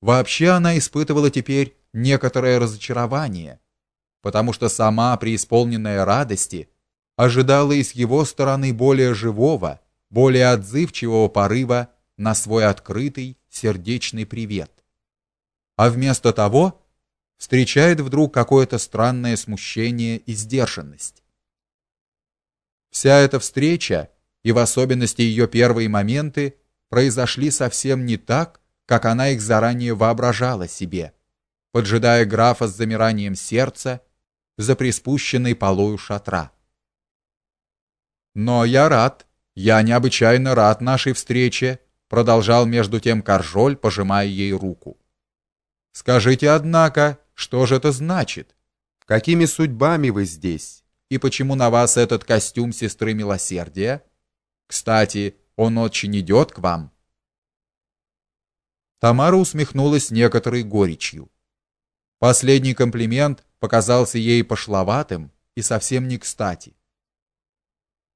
Вообще она испытывала теперь некоторое разочарование, потому что сама преисполненная радости ожидала из его стороны более живого, более отзывчивого порыва на свой открытый сердечный привет. А вместо того встречает вдруг какое-то странное смущение и сдержанность. Вся эта встреча, и в особенности ее первые моменты, произошли совсем не так, как она их заранее воображала себе, поджидая графа с замиранием сердца за приспущенной полою шатра. Но я рад, я необычайно рад нашей встрече, продолжал между тем Каржоль, пожимая ей руку. Скажите, однако, что же это значит? Какими судьбами вы здесь? И почему на вас этот костюм сестры милосердия? Кстати, он очень идет к вам. Тамара усмехнулась некоторой горечью. Последний комплимент показался ей пошловатым и совсем не кстати.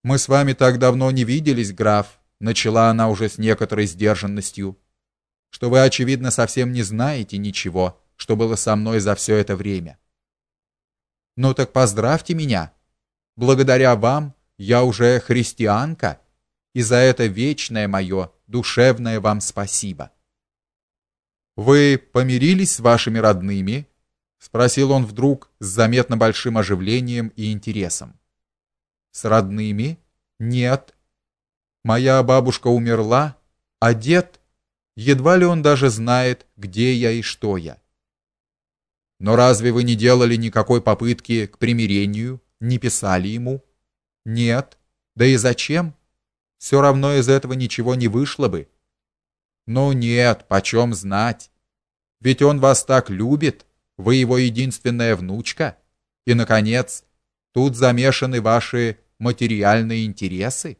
Мы с вами так давно не виделись, граф, начала она уже с некоторой сдержанностью, что вы очевидно совсем не знаете ничего, что было со мной за все это время. Ну так поздравьте меня. Благодаря вам я уже христианка, и за это вечное мое душевное вам спасибо. Вы помирились с вашими родными? спросил он вдруг с заметно большим оживлением и интересом. С родными? Нет. Моя бабушка умерла, а дед едва ли он даже знает, где я и что я. Но разве вы не делали никакой попытки к примирению, не писали ему? Нет. Да и зачем? Все равно из этого ничего не вышло бы. Ну нет, почем знать? Ведь он вас так любит, вы его единственная внучка. И наконец, тут замешаны ваши материальные интересы.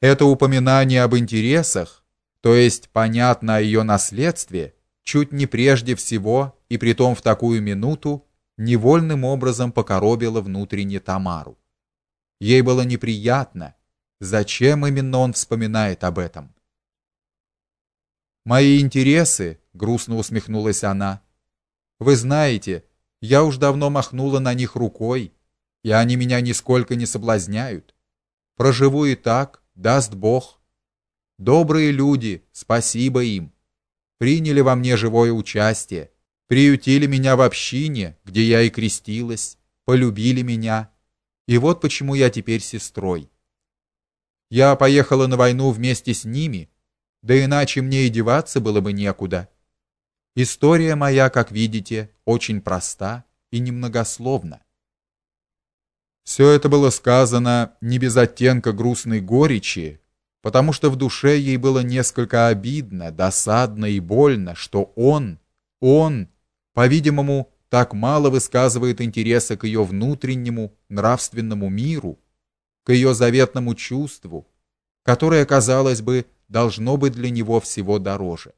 Это упоминание об интересах, то есть понятно о ее наследстве, чуть не прежде всего и притом в такую минуту невольным образом покоробило внутренне Тамару. Ей было неприятно, зачем именно он вспоминает об этом. Мои интересы, грустно усмехнулась она. Вы знаете, я уж давно махнула на них рукой, и они меня нисколько не соблазняют. Проживу и так, даст Бог. Добрые люди, спасибо им. Приняли во мне живое участие, приютили меня в общине, где я и крестилась, полюбили меня. И вот почему я теперь сестрой. Я поехала на войну вместе с ними, да иначе мне и деваться было бы некуда. История моя, как видите, очень проста и немногословна. Все это было сказано не без оттенка грустной горечи, потому что в душе ей было несколько обидно, досадно и больно, что он, он, по-видимому, так мало высказывает интереса к ее внутреннему нравственному миру, к ее заветному чувству, которое, казалось бы, должно быть для него всего дороже.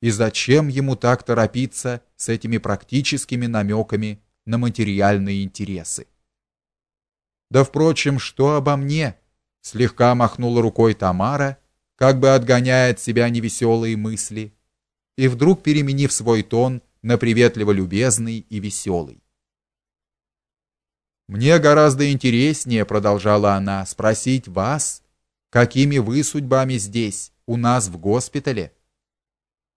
И зачем ему так торопиться с этими практическими намеками на материальные интересы? Да впрочем, что обо мне? Слегка махнула рукой Тамара, как бы отгоняя от себя невеселые мысли, и вдруг переменив свой тон на приветливо любезный и веселый. Мне гораздо интереснее, продолжала она, спросить вас, какими вы судьбами здесь, у нас в госпитале.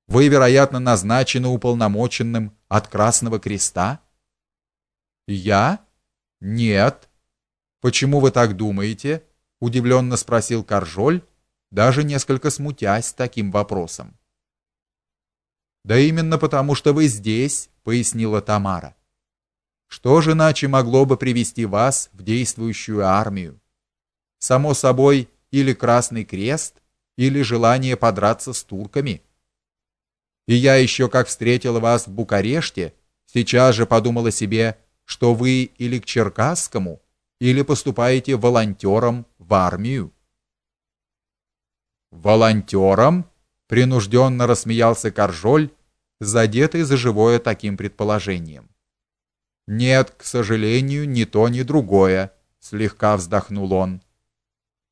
Вы, вероятно, назначены уполномоченным от Красного Креста? Я? Нет. Почему вы так думаете? удивленно спросил Каржоль, даже несколько смутясь таким вопросом. Да именно потому, что вы здесь, пояснила Тамара. Что же иначе могло бы привести вас в действующую армию? Само собой, или Красный Крест, или желание подраться с турками. И я еще как встретила вас в Букареште, сейчас же подумала себе, что вы или к Черкасскому, или поступаете волонтером в армию. Волонтером? принужденно рассмеялся Каржоль, задетый за живое таким предположением. Нет, к сожалению, ни то, ни другое, слегка вздохнул он.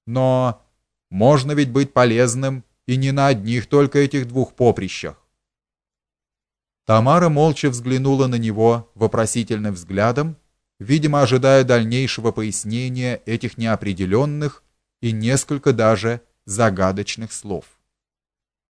Но можно ведь быть полезным и не на одних только этих двух поприщах. Тамара молча взглянула на него вопросительным взглядом, видимо, ожидая дальнейшего пояснения этих неопределенных и несколько даже загадочных слов.